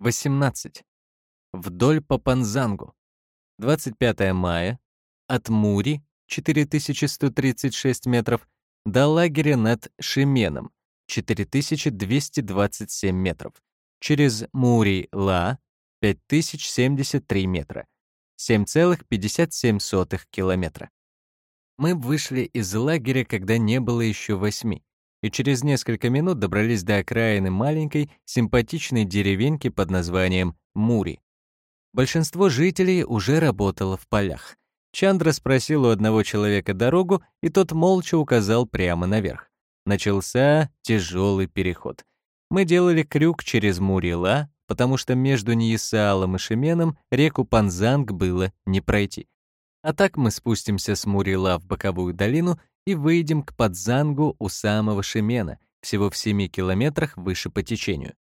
18. Вдоль по Панзангу. 25 мая. От Мури, 4136 метров, до лагеря над Шименом, 4227 метров. Через Мури-Ла, 5073 метра, 7,57 километра. Мы вышли из лагеря, когда не было еще восьми, и через несколько минут добрались до окраины маленькой, симпатичной деревеньки под названием Мури. Большинство жителей уже работало в полях. Чандра спросил у одного человека дорогу, и тот молча указал прямо наверх. Начался тяжелый переход. Мы делали крюк через Мурила, потому что между Ниесалом и Шеменом реку Панзанг было не пройти. А так мы спустимся с Мурила в боковую долину и выйдем к Подзангу у самого Шемена, всего в 7 километрах выше по течению.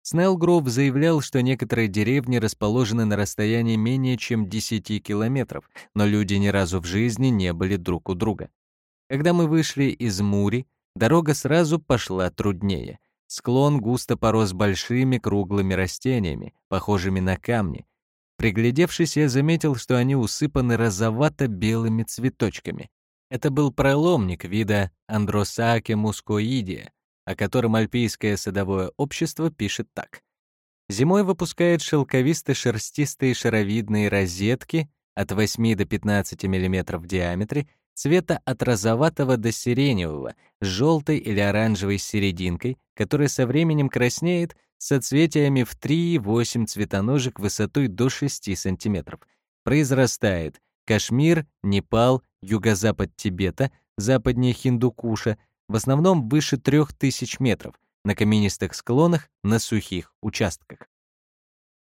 Снеллгров заявлял, что некоторые деревни расположены на расстоянии менее чем 10 километров, но люди ни разу в жизни не были друг у друга. Когда мы вышли из Мури, дорога сразу пошла труднее. Склон густо порос большими круглыми растениями, похожими на камни. Приглядевшись, я заметил, что они усыпаны розовато-белыми цветочками. Это был проломник вида Андросаке мускоидия, о котором Альпийское садовое общество пишет так. Зимой выпускает шелковисто-шерстистые шаровидные розетки от 8 до 15 мм в диаметре, цвета от розоватого до сиреневого, с желтой или оранжевой серединкой, которая со временем краснеет, соцветиями в 3-8 цветоножек высотой до 6 см. Произрастает Кашмир, Непал, юго-запад Тибета, западнее Хиндукуша, в основном выше 3000 метров, на каменистых склонах, на сухих участках.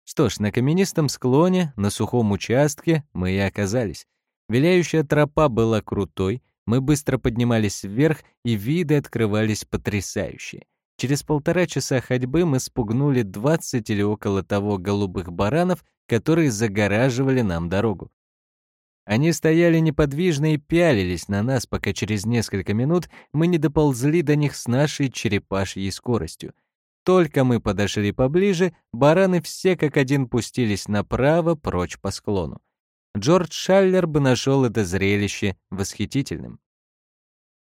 Что ж, на каменистом склоне, на сухом участке мы и оказались. Виляющая тропа была крутой, мы быстро поднимались вверх, и виды открывались потрясающие. Через полтора часа ходьбы мы спугнули 20 или около того голубых баранов, которые загораживали нам дорогу. Они стояли неподвижно и пялились на нас, пока через несколько минут мы не доползли до них с нашей черепашьей скоростью. Только мы подошли поближе, бараны все как один пустились направо, прочь по склону. Джордж Шаллер бы нашел это зрелище восхитительным.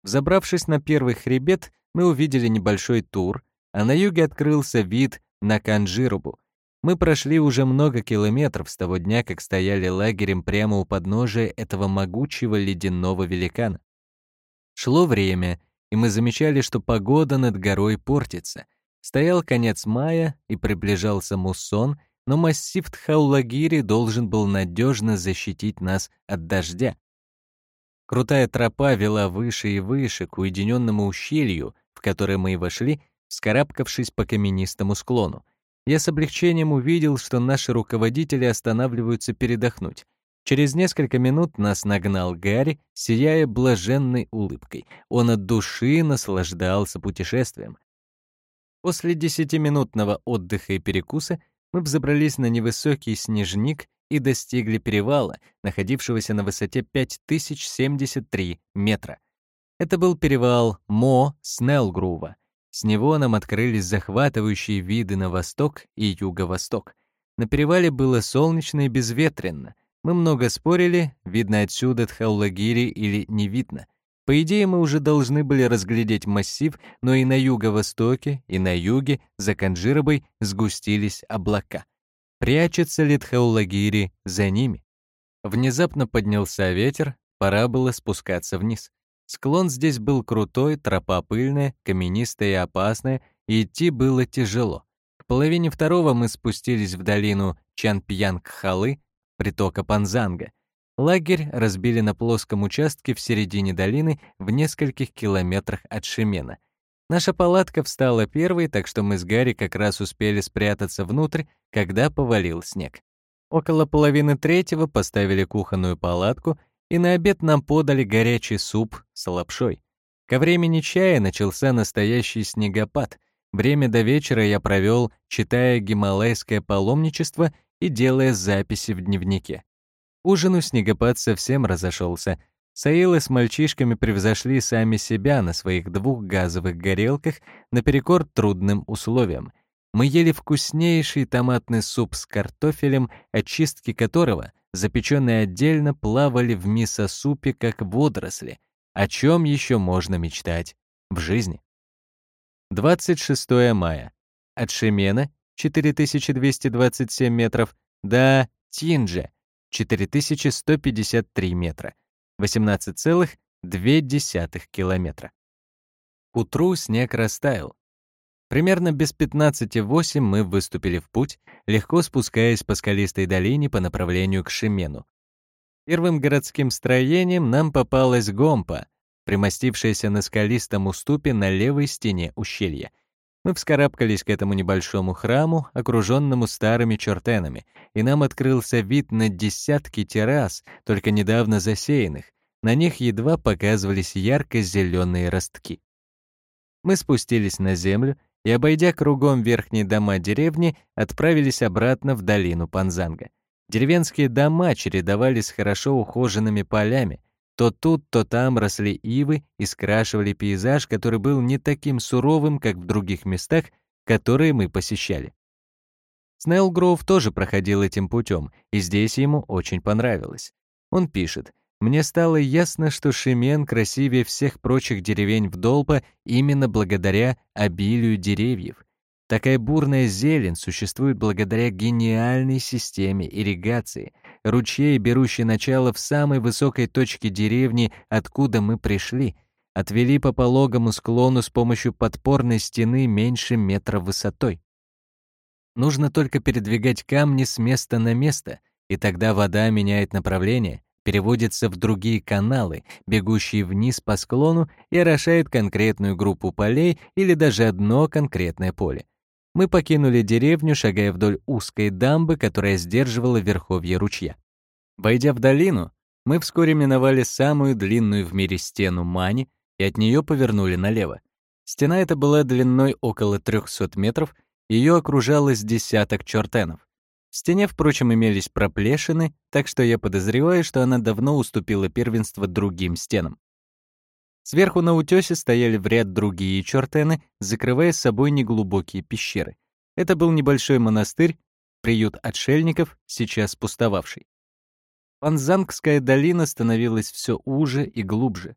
Взобравшись на первый хребет, мы увидели небольшой тур, а на юге открылся вид на Канжирубу, мы прошли уже много километров с того дня, как стояли лагерем прямо у подножия этого могучего ледяного великана. Шло время, и мы замечали, что погода над горой портится. Стоял конец мая, и приближался муссон, но массив Тхаулагири должен был надежно защитить нас от дождя. Крутая тропа вела выше и выше к уединенному ущелью, в которое мы и вошли, вскарабкавшись по каменистому склону. Я с облегчением увидел, что наши руководители останавливаются передохнуть. Через несколько минут нас нагнал Гарри, сияя блаженной улыбкой. Он от души наслаждался путешествием. После десятиминутного отдыха и перекуса мы взобрались на невысокий снежник и достигли перевала, находившегося на высоте 5073 метра. Это был перевал Мо Снеллгрува, с него нам открылись захватывающие виды на восток и юго-восток. На перевале было солнечно и безветренно. Мы много спорили, видно отсюда Тхаулагири или не видно. По идее, мы уже должны были разглядеть массив, но и на юго-востоке, и на юге, за Канджирабой, сгустились облака. Прячется ли Тхаулагири за ними? Внезапно поднялся ветер, пора было спускаться вниз. Склон здесь был крутой, тропа пыльная, каменистая и опасная, и идти было тяжело. К половине второго мы спустились в долину Чанпьянг-Халы, притока Панзанга. Лагерь разбили на плоском участке в середине долины в нескольких километрах от Шемена. Наша палатка встала первой, так что мы с Гарри как раз успели спрятаться внутрь, когда повалил снег. Около половины третьего поставили кухонную палатку и на обед нам подали горячий суп с лапшой. Ко времени чая начался настоящий снегопад. Время до вечера я провел, читая гималайское паломничество и делая записи в дневнике. Ужину снегопад совсем разошелся. Саилы с мальчишками превзошли сами себя на своих двух газовых горелках наперекор трудным условиям. Мы ели вкуснейший томатный суп с картофелем, очистки которого, запеченные отдельно, плавали в мисо-супе, как водоросли. О чем еще можно мечтать в жизни? 26 мая. От Шемена 4227 метров до Тинджа 4153 метра, 18,2 километра. К утру снег растаял. Примерно без 15.08 мы выступили в путь, легко спускаясь по скалистой долине по направлению к Шемену. Первым городским строением нам попалась гомпа, примостившаяся на скалистом уступе на левой стене ущелья — мы вскарабкались к этому небольшому храму, окруженному старыми чертенами, и нам открылся вид на десятки террас, только недавно засеянных. На них едва показывались ярко-зеленые ростки. Мы спустились на землю и, обойдя кругом верхние дома деревни, отправились обратно в долину Панзанга. Деревенские дома чередовались с хорошо ухоженными полями, то тут, то там росли ивы и скрашивали пейзаж, который был не таким суровым, как в других местах, которые мы посещали. Снелл Гроув тоже проходил этим путем, и здесь ему очень понравилось. Он пишет, «Мне стало ясно, что Шимен красивее всех прочих деревень в Долпа именно благодаря обилию деревьев. Такая бурная зелень существует благодаря гениальной системе ирригации — ручей, берущий начало в самой высокой точке деревни, откуда мы пришли, отвели по пологому склону с помощью подпорной стены меньше метра высотой. Нужно только передвигать камни с места на место, и тогда вода меняет направление, переводится в другие каналы, бегущие вниз по склону и орошает конкретную группу полей или даже одно конкретное поле. Мы покинули деревню, шагая вдоль узкой дамбы, которая сдерживала верховье ручья. Войдя в долину, мы вскоре миновали самую длинную в мире стену Мани и от нее повернули налево. Стена эта была длиной около 300 метров, ее окружалось десяток чертенов. В стене, впрочем, имелись проплешины, так что я подозреваю, что она давно уступила первенство другим стенам. Сверху на утёсе стояли в ряд другие чертены, закрывая с собой неглубокие пещеры. Это был небольшой монастырь, приют отшельников, сейчас пустовавший. Панзангская долина становилась все уже и глубже.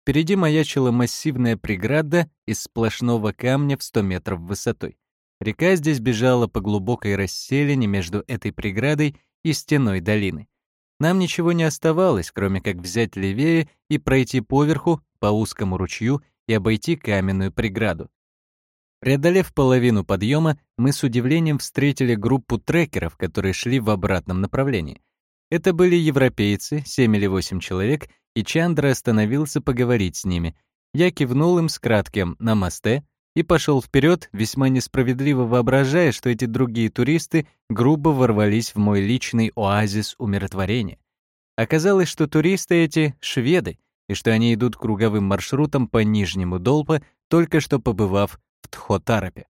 Впереди маячила массивная преграда из сплошного камня в 100 метров высотой. Река здесь бежала по глубокой расселине между этой преградой и стеной долины. Нам ничего не оставалось, кроме как взять левее и пройти поверху по узкому ручью и обойти каменную преграду. Преодолев половину подъема, мы с удивлением встретили группу трекеров, которые шли в обратном направлении. Это были европейцы, семь или восемь человек, и Чандра остановился поговорить с ними. Я кивнул им с кратким «намасте» и пошел вперед, весьма несправедливо воображая, что эти другие туристы грубо ворвались в мой личный оазис умиротворения. Оказалось, что туристы эти — шведы, и что они идут круговым маршрутом по Нижнему Долпа, только что побывав в Тхотарапе.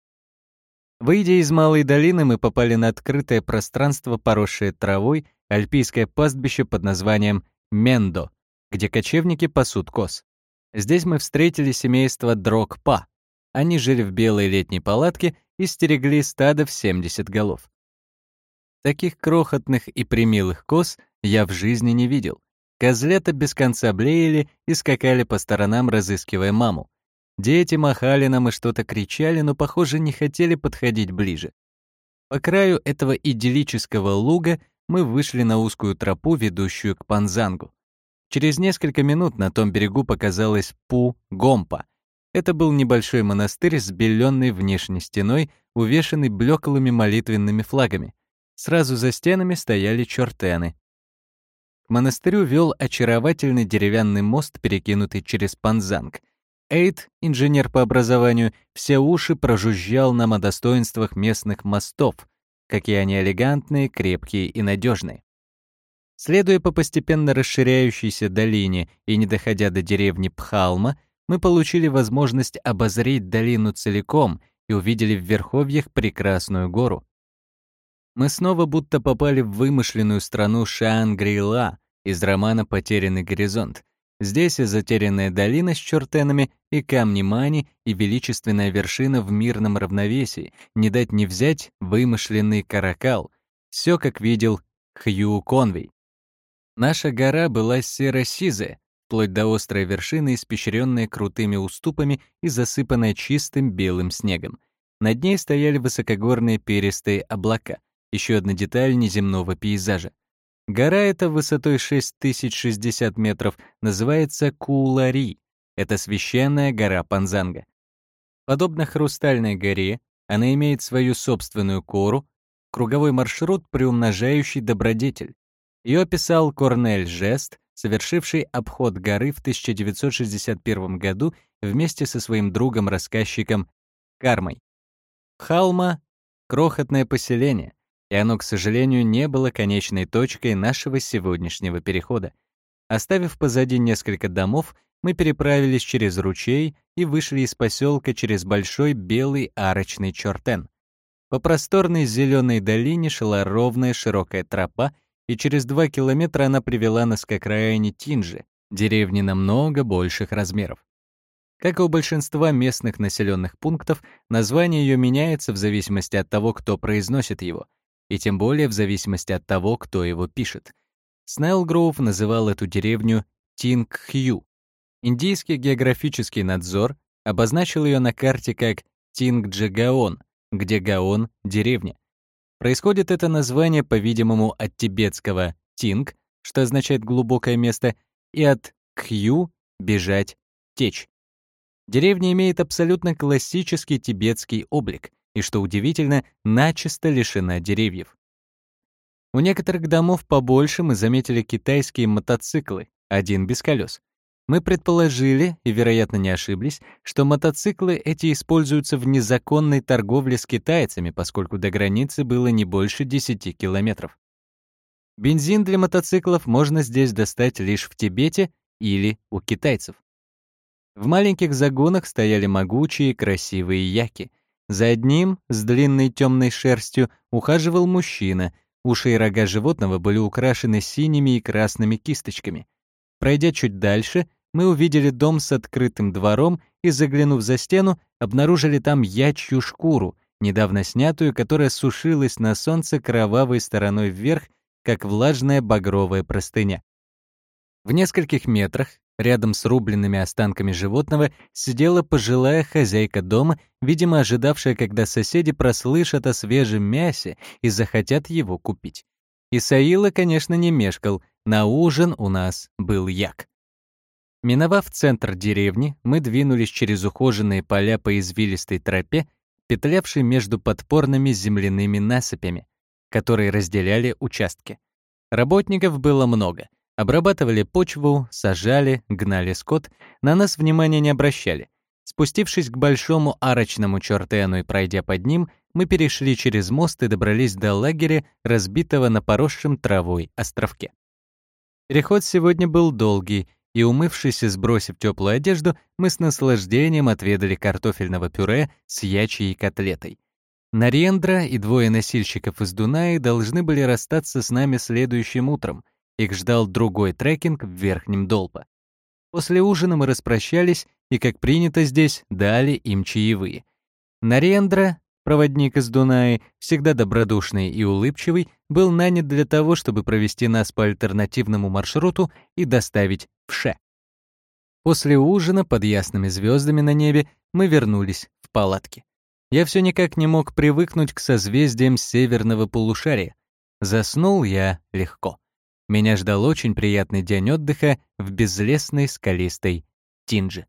Выйдя из Малой долины, мы попали на открытое пространство, поросшее травой, альпийское пастбище под названием Мендо, где кочевники пасут коз. Здесь мы встретили семейство Дрогпа. Они жили в белой летней палатке и стерегли стадо в 70 голов. Таких крохотных и примилых коз я в жизни не видел. Козлята без конца блеяли и скакали по сторонам, разыскивая маму. Дети махали нам и что-то кричали, но, похоже, не хотели подходить ближе. По краю этого идиллического луга мы вышли на узкую тропу, ведущую к Панзангу. Через несколько минут на том берегу показалась Пу-Гомпа. Это был небольшой монастырь с беленной внешней стеной, увешанный блеклыми молитвенными флагами. Сразу за стенами стояли чертены. К монастырю вел очаровательный деревянный мост, перекинутый через Панзанг. Эйд, инженер по образованию, все уши прожужжал нам о достоинствах местных мостов, какие они элегантные, крепкие и надежные. Следуя по постепенно расширяющейся долине и не доходя до деревни Пхалма, мы получили возможность обозреть долину целиком и увидели в верховьях прекрасную гору. Мы снова будто попали в вымышленную страну Шангри-Ла из романа «Потерянный горизонт», Здесь и затерянная долина с чертенами, и камни Мани, и величественная вершина в мирном равновесии, не дать не взять вымышленный каракал. Все, как видел Хью Конвей. Наша гора была серо-сизая, вплоть до острой вершины, испещренная крутыми уступами и засыпанная чистым белым снегом. Над ней стояли высокогорные перистые облака, еще одна деталь неземного пейзажа. Гора эта высотой 6060 метров называется Куулари. Это священная гора Панзанга. Подобно Хрустальной горе, она имеет свою собственную кору, круговой маршрут, приумножающий добродетель. Ее описал Корнель Жест, совершивший обход горы в 1961 году вместе со своим другом-рассказчиком Кармой. Халма — крохотное поселение, и оно, к сожалению, не было конечной точкой нашего сегодняшнего перехода. Оставив позади несколько домов, мы переправились через ручей и вышли из поселка через большой белый арочный чертен. По просторной зеленой долине шла ровная широкая тропа, и через два километра она привела нас к окраине Тинжи, деревни намного больших размеров. Как и у большинства местных населенных пунктов, название ее меняется в зависимости от того, кто произносит его, и тем более в зависимости от того, кто его пишет. Снеллгроув называл эту деревню Тингхью. Индийский географический надзор обозначил ее на карте как Тингджагаон, где Гаон — деревня. Происходит это название, по-видимому, от тибетского «тинг», что означает «глубокое место», и от «кхью» — «бежать», «течь». Деревня имеет абсолютно классический тибетский облик и, что удивительно, начисто лишена деревьев. У некоторых домов побольше мы заметили китайские мотоциклы, один без колес. Мы предположили, и, вероятно, не ошиблись, что мотоциклы эти используются в незаконной торговле с китайцами, поскольку до границы было не больше 10 километров. Бензин для мотоциклов можно здесь достать лишь в Тибете или у китайцев. В маленьких загонах стояли могучие красивые яки. За одним, с длинной темной шерстью, ухаживал мужчина. Уши и рога животного были украшены синими и красными кисточками. Пройдя чуть дальше, мы увидели дом с открытым двором и, заглянув за стену, обнаружили там ячью шкуру, недавно снятую, которая сушилась на солнце кровавой стороной вверх, как влажная багровая простыня. В нескольких метрах, рядом с рубленными останками животного, сидела пожилая хозяйка дома, видимо, ожидавшая, когда соседи прослышат о свежем мясе и захотят его купить. Исаила, конечно, не мешкал, на ужин у нас был як. Миновав центр деревни, мы двинулись через ухоженные поля по извилистой тропе, петлявшей между подпорными земляными насыпями, которые разделяли участки. Работников было много. Обрабатывали почву, сажали, гнали скот, на нас внимания не обращали. Спустившись к большому арочному чертену и пройдя под ним, мы перешли через мост и добрались до лагеря, разбитого на поросшем травой островке. Переход сегодня был долгий, и, умывшись и сбросив теплую одежду, мы с наслаждением отведали картофельного пюре с ячьей котлетой. Нарендра и двое носильщиков из Дунаи должны были расстаться с нами следующим утром. Их ждал другой трекинг в Верхнем Долпа. После ужина мы распрощались и, как принято здесь, дали им чаевые. Нарендра, проводник из Дунаи, всегда добродушный и улыбчивый, был нанят для того, чтобы провести нас по альтернативному маршруту и доставить в Ше. После ужина под ясными звездами на небе мы вернулись в палатки. Я все никак не мог привыкнуть к созвездиям северного полушария. Заснул я легко. Меня ждал очень приятный день отдыха в безлесной скалистой Тинже.